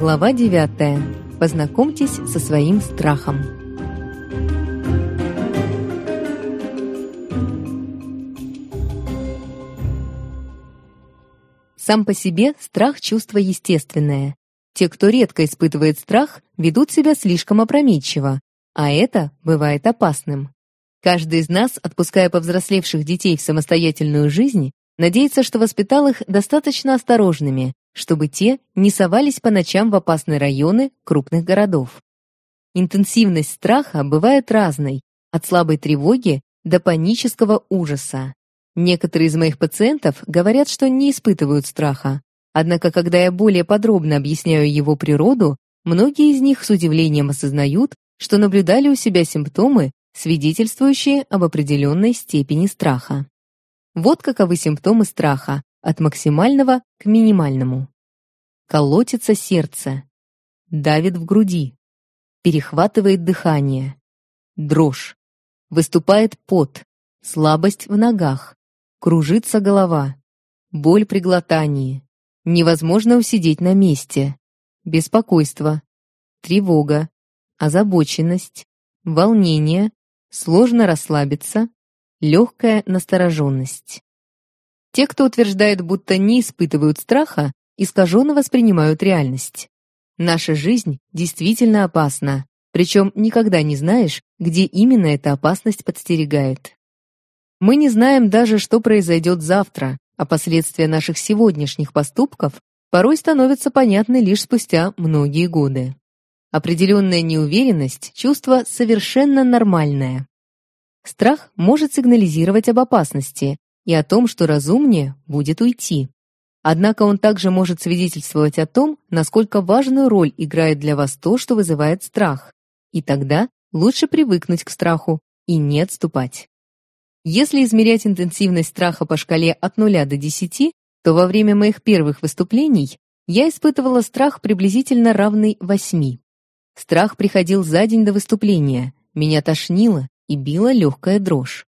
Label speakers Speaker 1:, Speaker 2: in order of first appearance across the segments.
Speaker 1: Глава 9. Познакомьтесь со своим страхом. Сам по себе страх – чувство естественное. Те, кто редко испытывает страх, ведут себя слишком опрометчиво, а это бывает опасным. Каждый из нас, отпуская повзрослевших детей в самостоятельную жизнь, надеется, что воспитал их достаточно осторожными, чтобы те не совались по ночам в опасные районы крупных городов. Интенсивность страха бывает разной, от слабой тревоги до панического ужаса. Некоторые из моих пациентов говорят, что не испытывают страха. Однако, когда я более подробно объясняю его природу, многие из них с удивлением осознают, что наблюдали у себя симптомы, свидетельствующие об определенной степени страха. Вот каковы симптомы страха, от максимального к минимальному. Колотится сердце, давит в груди, перехватывает дыхание, дрожь, выступает пот, слабость в ногах, кружится голова, боль при глотании, невозможно усидеть на месте, беспокойство, тревога, озабоченность, волнение, сложно расслабиться, легкая настороженность. Те, кто утверждает, будто не испытывают страха, искаженно воспринимают реальность. Наша жизнь действительно опасна, причем никогда не знаешь, где именно эта опасность подстерегает. Мы не знаем даже, что произойдет завтра, а последствия наших сегодняшних поступков порой становятся понятны лишь спустя многие годы. Определенная неуверенность – чувство совершенно нормальное. Страх может сигнализировать об опасности, и о том, что разумнее будет уйти. Однако он также может свидетельствовать о том, насколько важную роль играет для вас то, что вызывает страх. И тогда лучше привыкнуть к страху и не отступать. Если измерять интенсивность страха по шкале от 0 до 10, то во время моих первых выступлений я испытывала страх приблизительно равный 8. Страх приходил за день до выступления, меня тошнило и била легкая дрожь.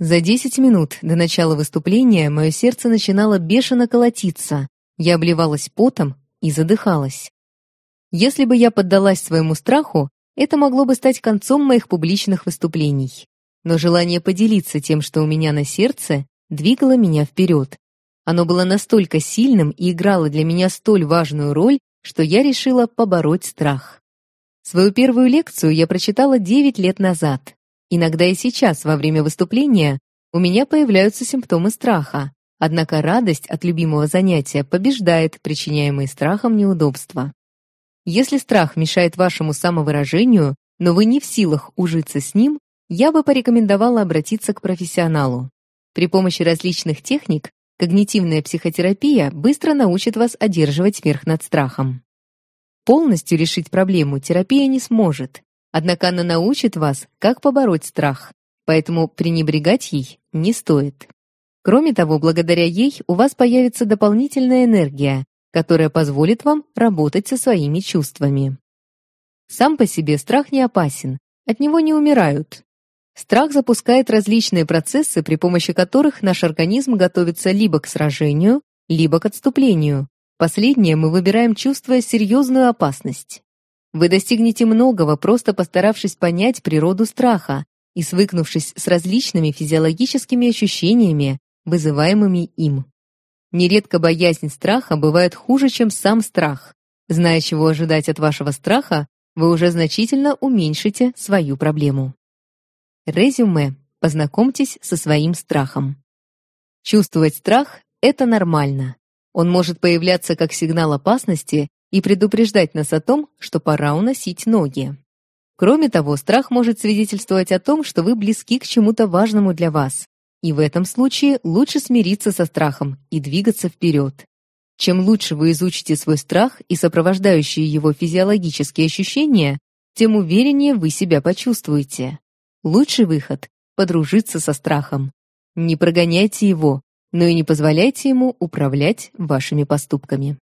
Speaker 1: За 10 минут до начала выступления мое сердце начинало бешено колотиться, я обливалась потом и задыхалась. Если бы я поддалась своему страху, это могло бы стать концом моих публичных выступлений. Но желание поделиться тем, что у меня на сердце, двигало меня вперед. Оно было настолько сильным и играло для меня столь важную роль, что я решила побороть страх. Свою первую лекцию я прочитала девять лет назад. Иногда и сейчас, во время выступления, у меня появляются симптомы страха, однако радость от любимого занятия побеждает причиняемые страхом неудобства. Если страх мешает вашему самовыражению, но вы не в силах ужиться с ним, я бы порекомендовала обратиться к профессионалу. При помощи различных техник когнитивная психотерапия быстро научит вас одерживать верх над страхом. Полностью решить проблему терапия не сможет, Однако она научит вас, как побороть страх, поэтому пренебрегать ей не стоит. Кроме того, благодаря ей у вас появится дополнительная энергия, которая позволит вам работать со своими чувствами. Сам по себе страх не опасен, от него не умирают. Страх запускает различные процессы, при помощи которых наш организм готовится либо к сражению, либо к отступлению. Последнее мы выбираем, чувствуя серьезную опасность. Вы достигнете многого, просто постаравшись понять природу страха и свыкнувшись с различными физиологическими ощущениями, вызываемыми им. Нередко боязнь страха бывает хуже, чем сам страх. Зная, чего ожидать от вашего страха, вы уже значительно уменьшите свою проблему. Резюме. Познакомьтесь со своим страхом. Чувствовать страх – это нормально. Он может появляться как сигнал опасности и предупреждать нас о том, что пора уносить ноги. Кроме того, страх может свидетельствовать о том, что вы близки к чему-то важному для вас. И в этом случае лучше смириться со страхом и двигаться вперед. Чем лучше вы изучите свой страх и сопровождающие его физиологические ощущения, тем увереннее вы себя почувствуете. Лучший выход – подружиться со страхом. Не прогоняйте его, но и не позволяйте ему управлять вашими поступками.